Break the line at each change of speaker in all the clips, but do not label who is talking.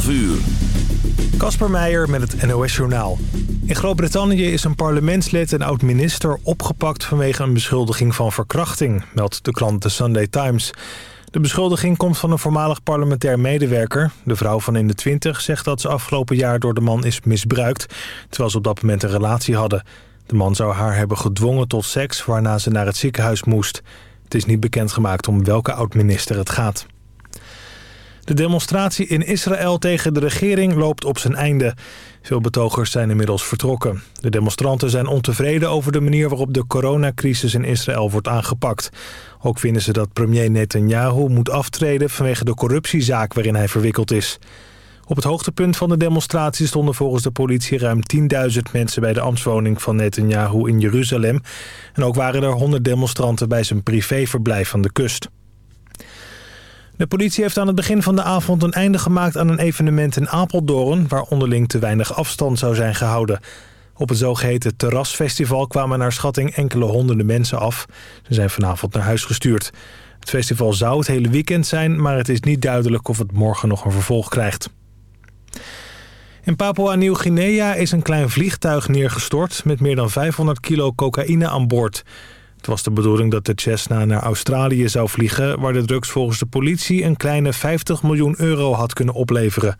12 uur.
Kasper Meijer met het NOS-journaal. In Groot-Brittannië is een parlementslid en oud-minister opgepakt... vanwege een beschuldiging van verkrachting, meldt de krant The Sunday Times. De beschuldiging komt van een voormalig parlementair medewerker. De vrouw van in de twintig zegt dat ze afgelopen jaar door de man is misbruikt... terwijl ze op dat moment een relatie hadden. De man zou haar hebben gedwongen tot seks, waarna ze naar het ziekenhuis moest. Het is niet bekendgemaakt om welke oud-minister het gaat. De demonstratie in Israël tegen de regering loopt op zijn einde. Veel betogers zijn inmiddels vertrokken. De demonstranten zijn ontevreden over de manier waarop de coronacrisis in Israël wordt aangepakt. Ook vinden ze dat premier Netanyahu moet aftreden vanwege de corruptiezaak waarin hij verwikkeld is. Op het hoogtepunt van de demonstratie stonden volgens de politie ruim 10.000 mensen bij de ambtswoning van Netanyahu in Jeruzalem. En ook waren er 100 demonstranten bij zijn privéverblijf aan de kust. De politie heeft aan het begin van de avond een einde gemaakt aan een evenement in Apeldoorn... waar onderling te weinig afstand zou zijn gehouden. Op het zogeheten terrasfestival kwamen naar schatting enkele honderden mensen af. Ze zijn vanavond naar huis gestuurd. Het festival zou het hele weekend zijn, maar het is niet duidelijk of het morgen nog een vervolg krijgt. In Papua-Nieuw-Guinea is een klein vliegtuig neergestort met meer dan 500 kilo cocaïne aan boord. Het was de bedoeling dat de Cessna naar Australië zou vliegen... waar de drugs volgens de politie een kleine 50 miljoen euro had kunnen opleveren.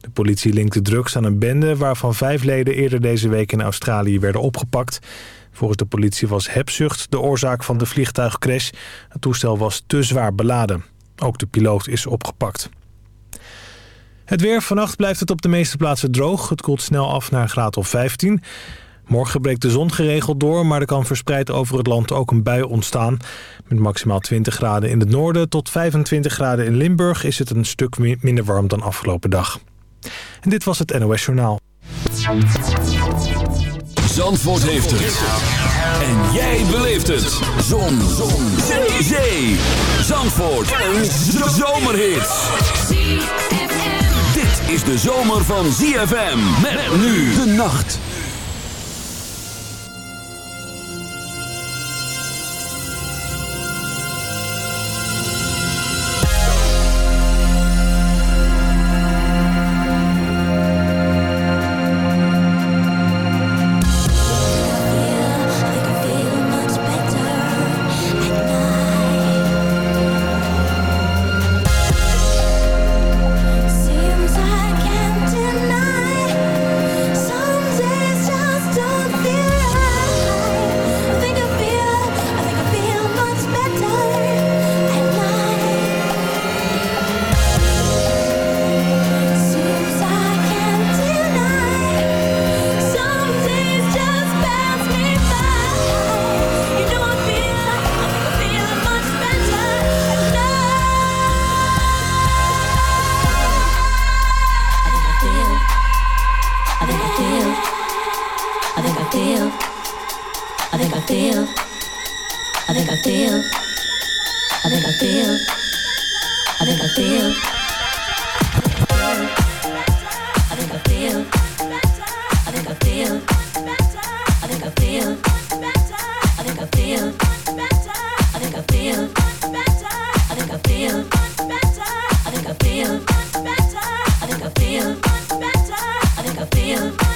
De politie linkt de drugs aan een bende... waarvan vijf leden eerder deze week in Australië werden opgepakt. Volgens de politie was hebzucht de oorzaak van de vliegtuigcrash. Het toestel was te zwaar beladen. Ook de piloot is opgepakt. Het weer. Vannacht blijft het op de meeste plaatsen droog. Het koelt snel af naar een graad of 15. Morgen breekt de zon geregeld door, maar er kan verspreid over het land ook een bui ontstaan. Met maximaal 20 graden in het noorden tot 25 graden in Limburg is het een stuk minder warm dan afgelopen dag. En dit was het NOS Journaal.
Zandvoort heeft het. En jij beleeft het. Zon. zon. Zee. Zee. Zandvoort. Een zomerhit. Dit is de zomer van ZFM. Met nu de nacht.
you.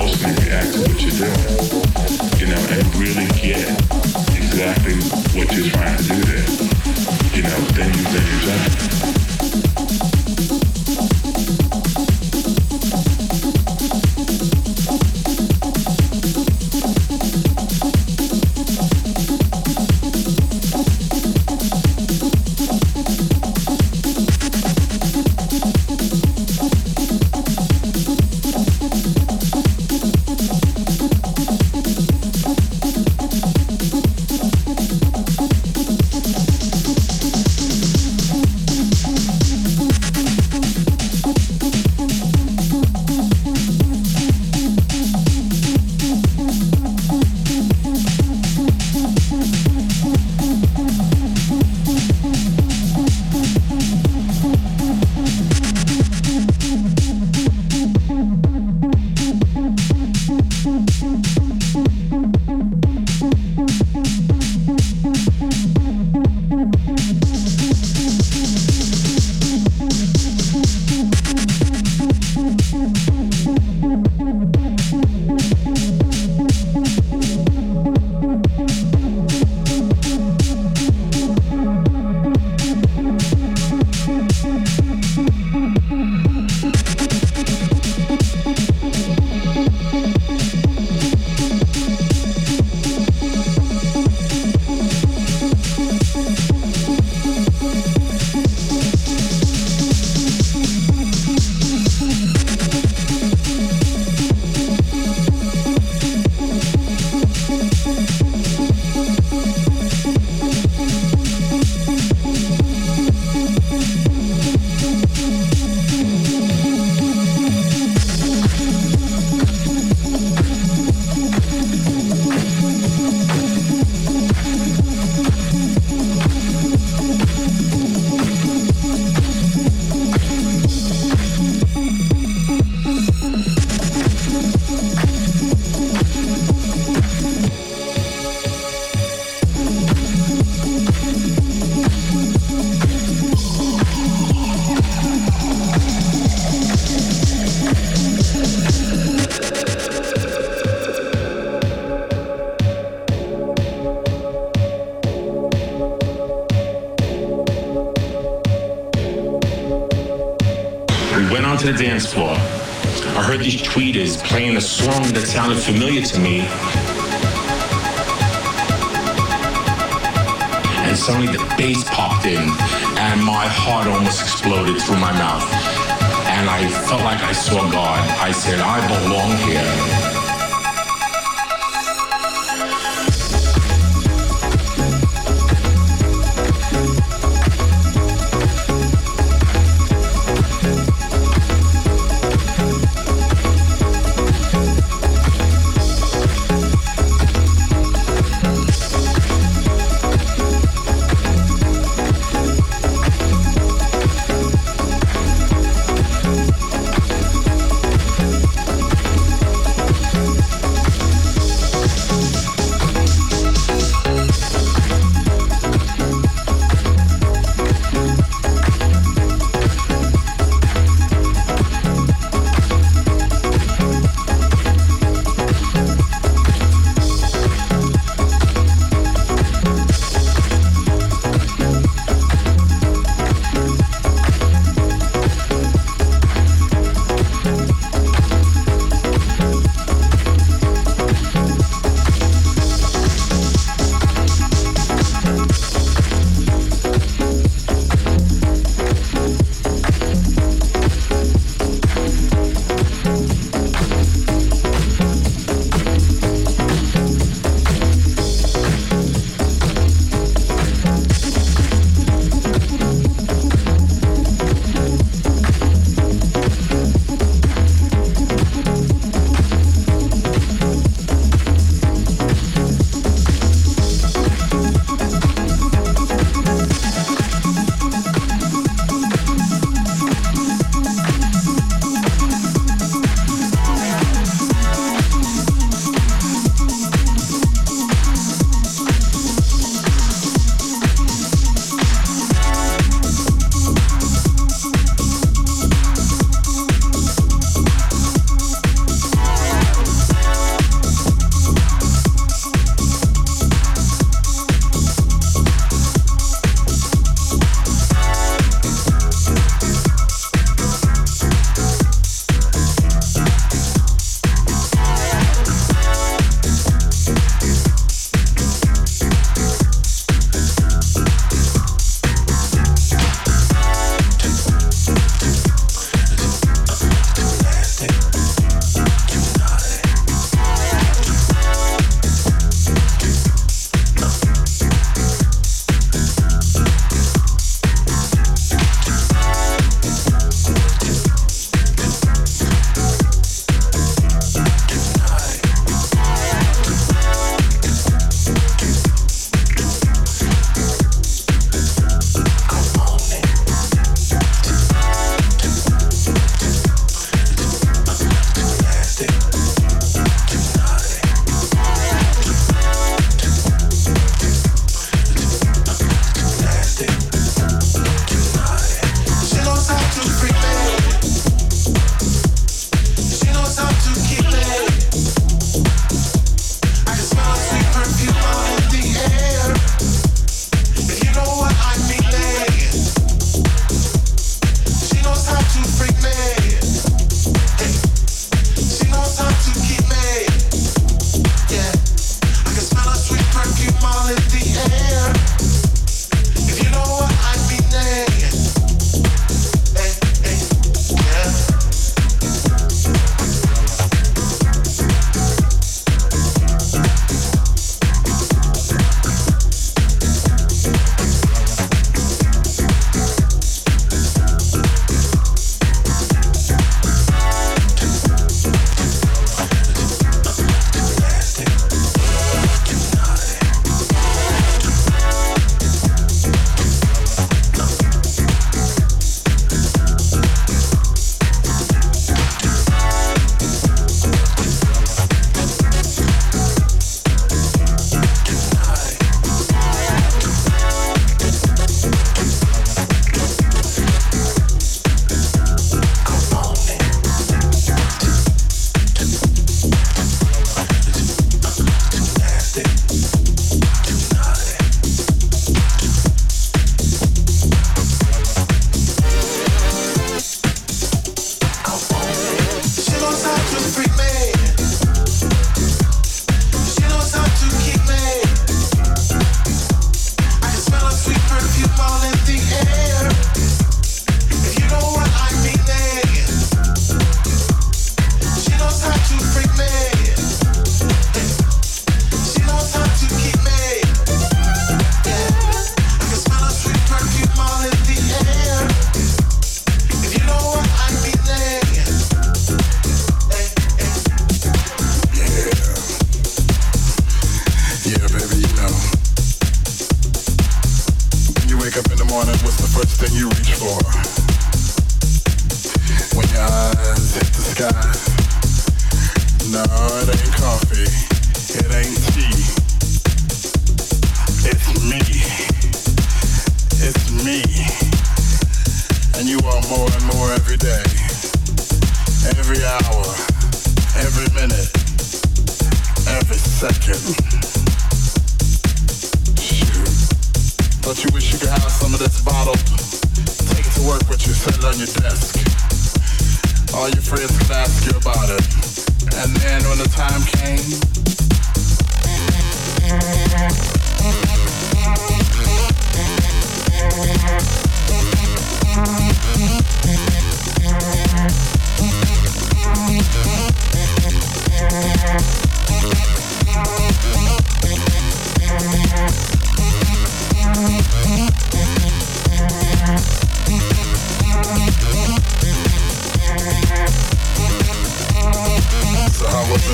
react to what you you know, and
really get exactly what you're trying to do there, you know, then you then you. Familiar to me. And suddenly the bass popped in, and my heart almost exploded through my mouth. And I felt like I saw God. I said, I belong here.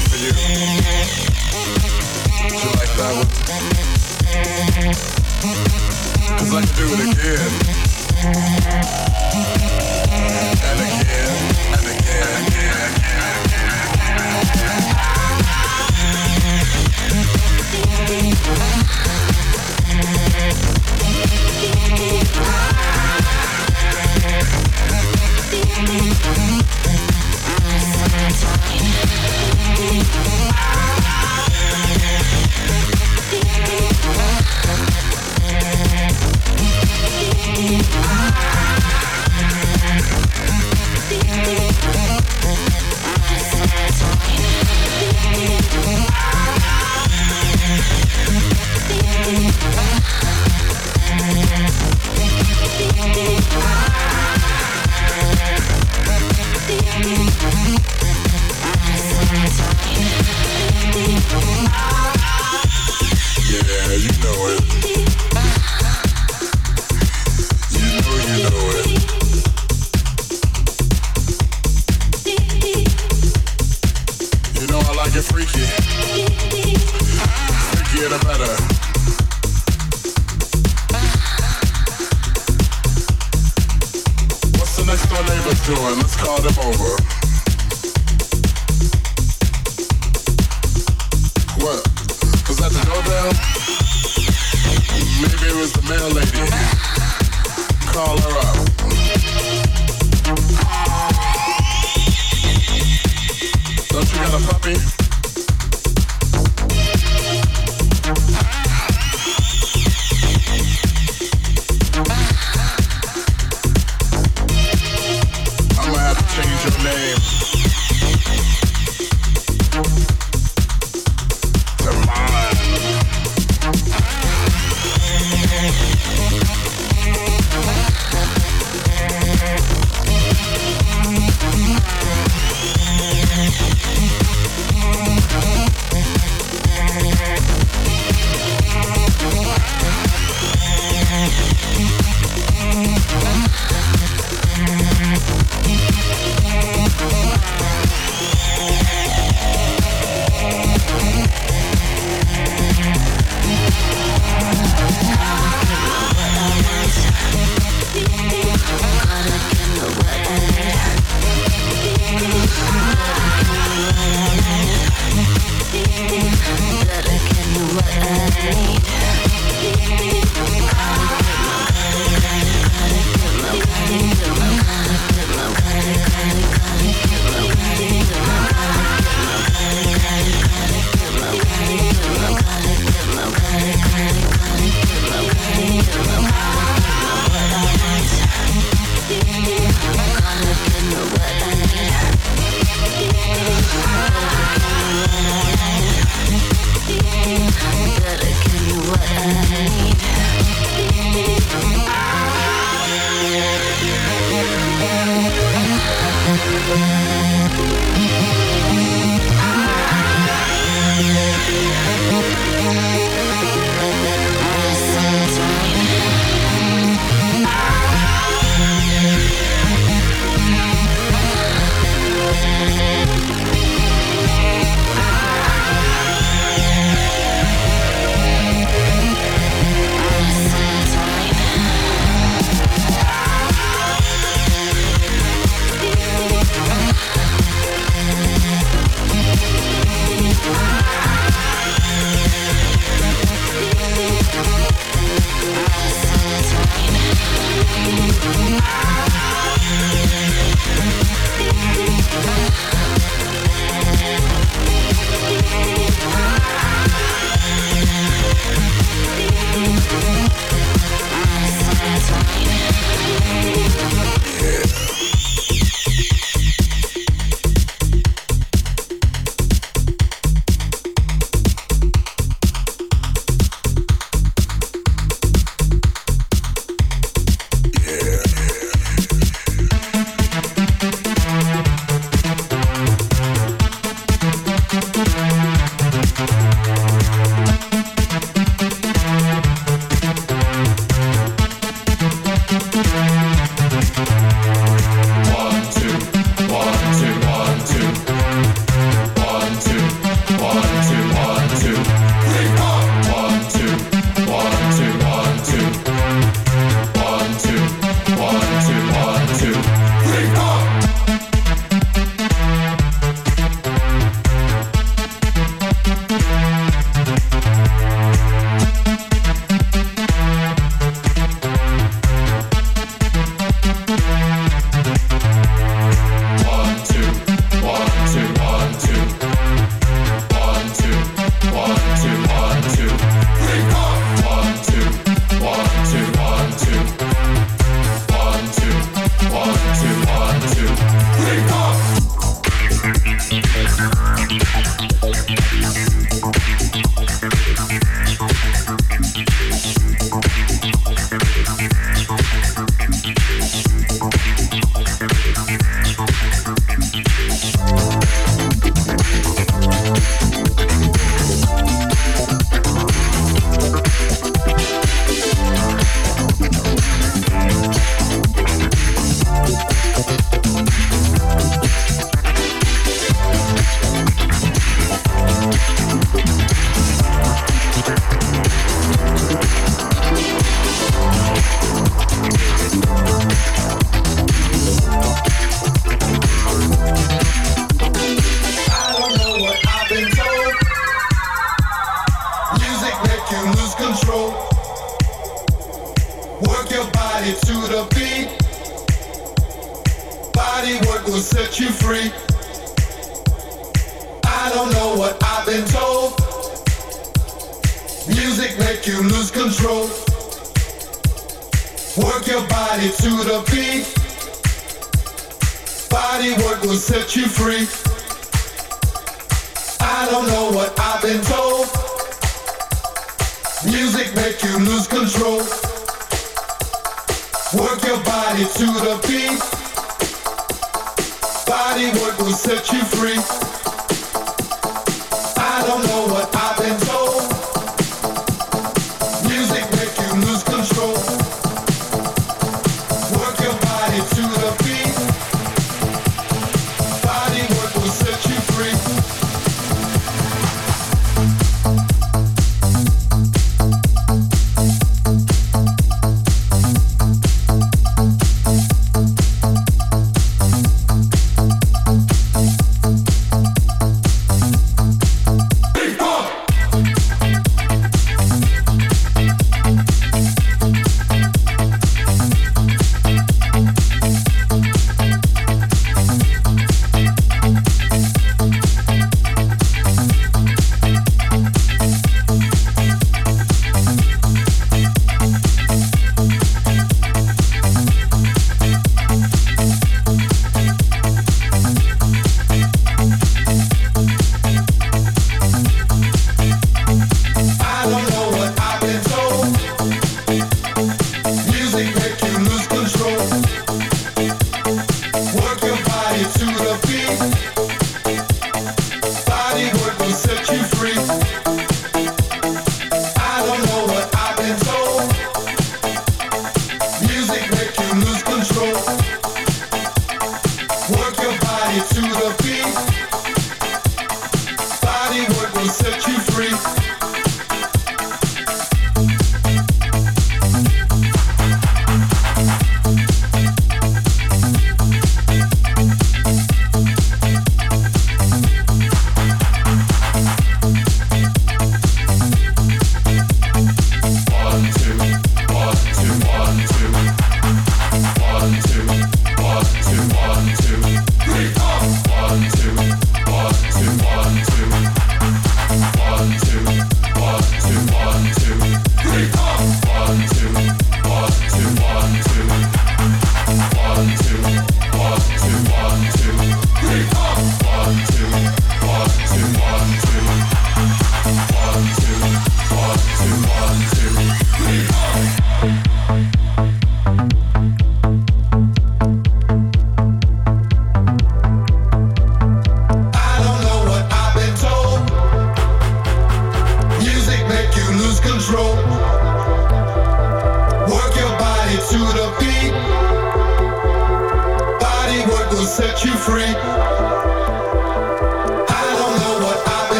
for you. Would you like that one?
Cause I could do it again. poppin'.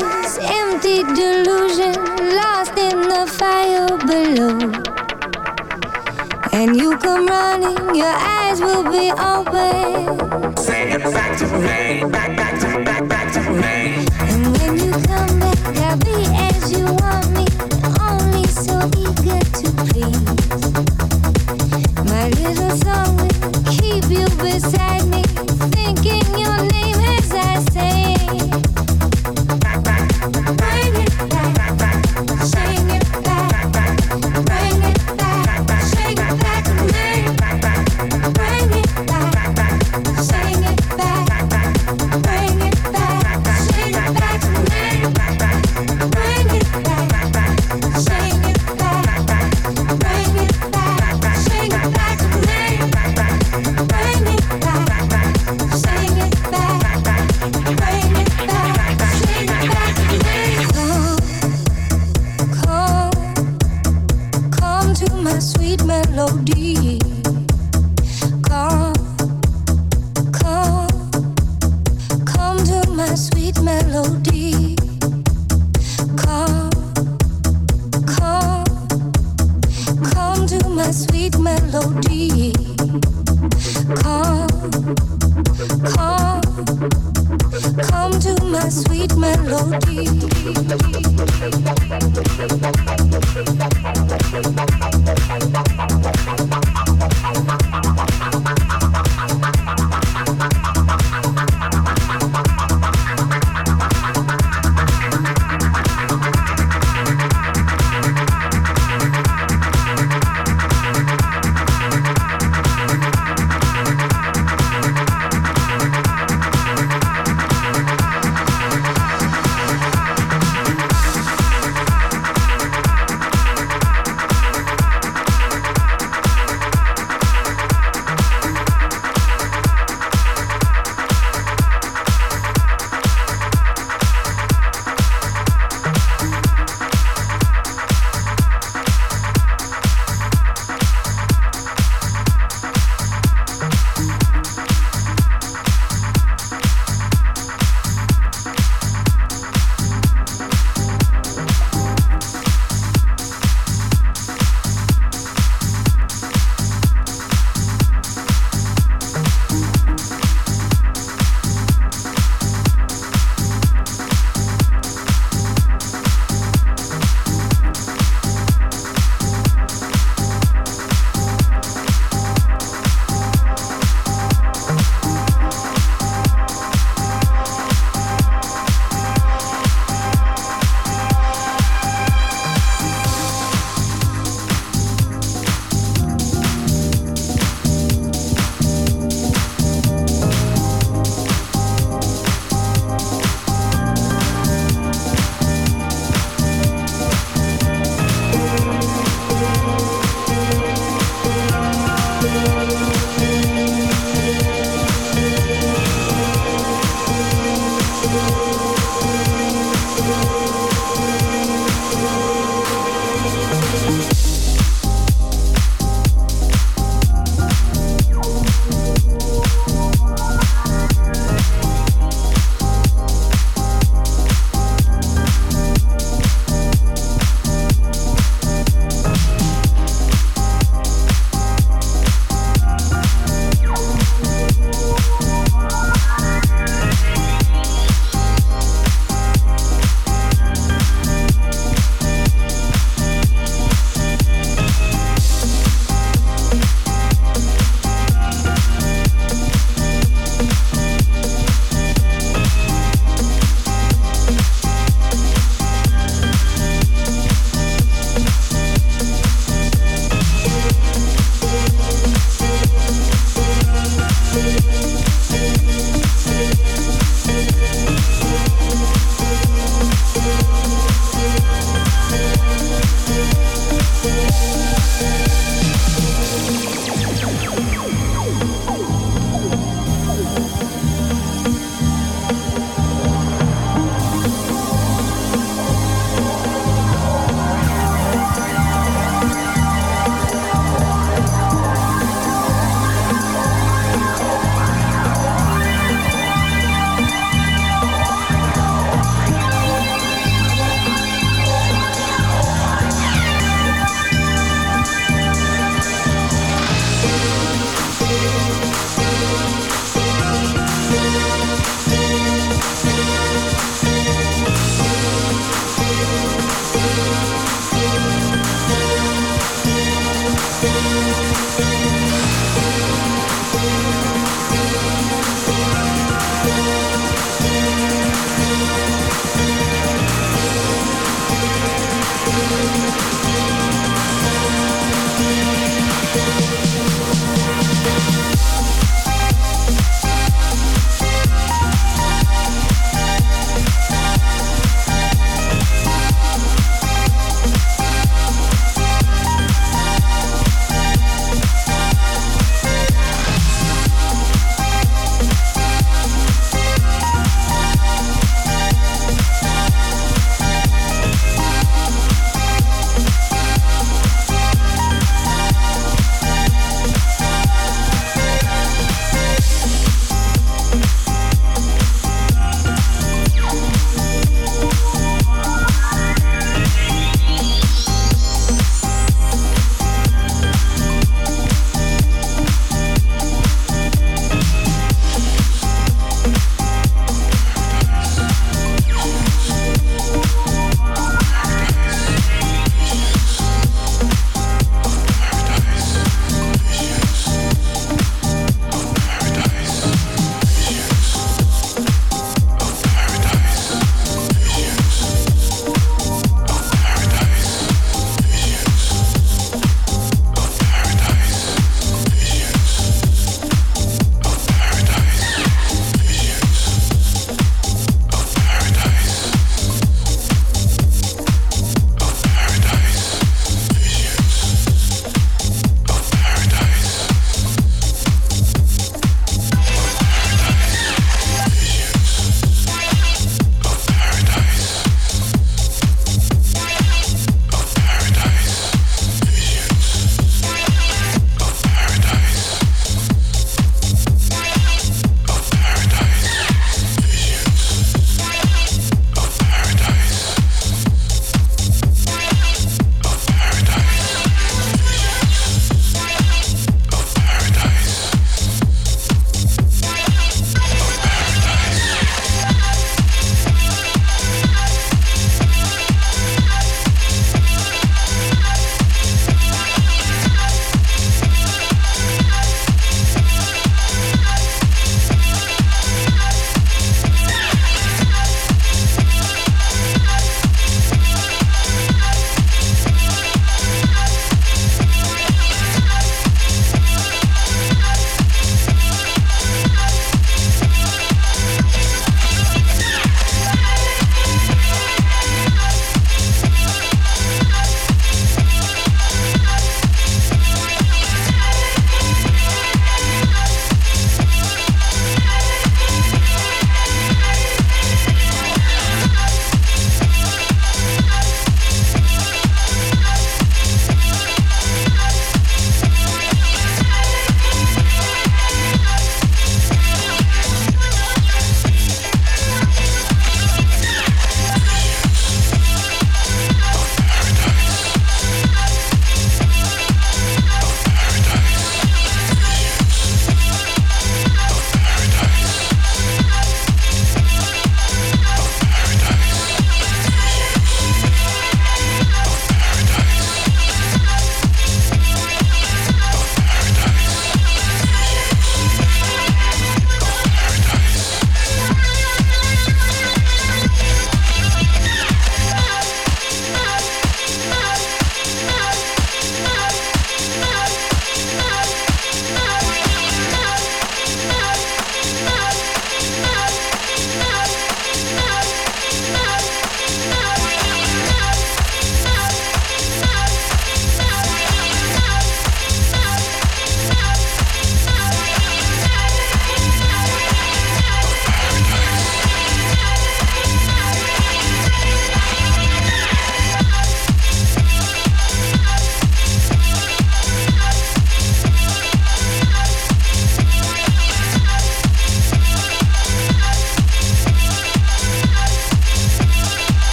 eyes Empty delusion Lost in the fire below. And you come running Your eyes will be open.
Say it back to me Back, back to, back, back to me.
And when you come back There'll be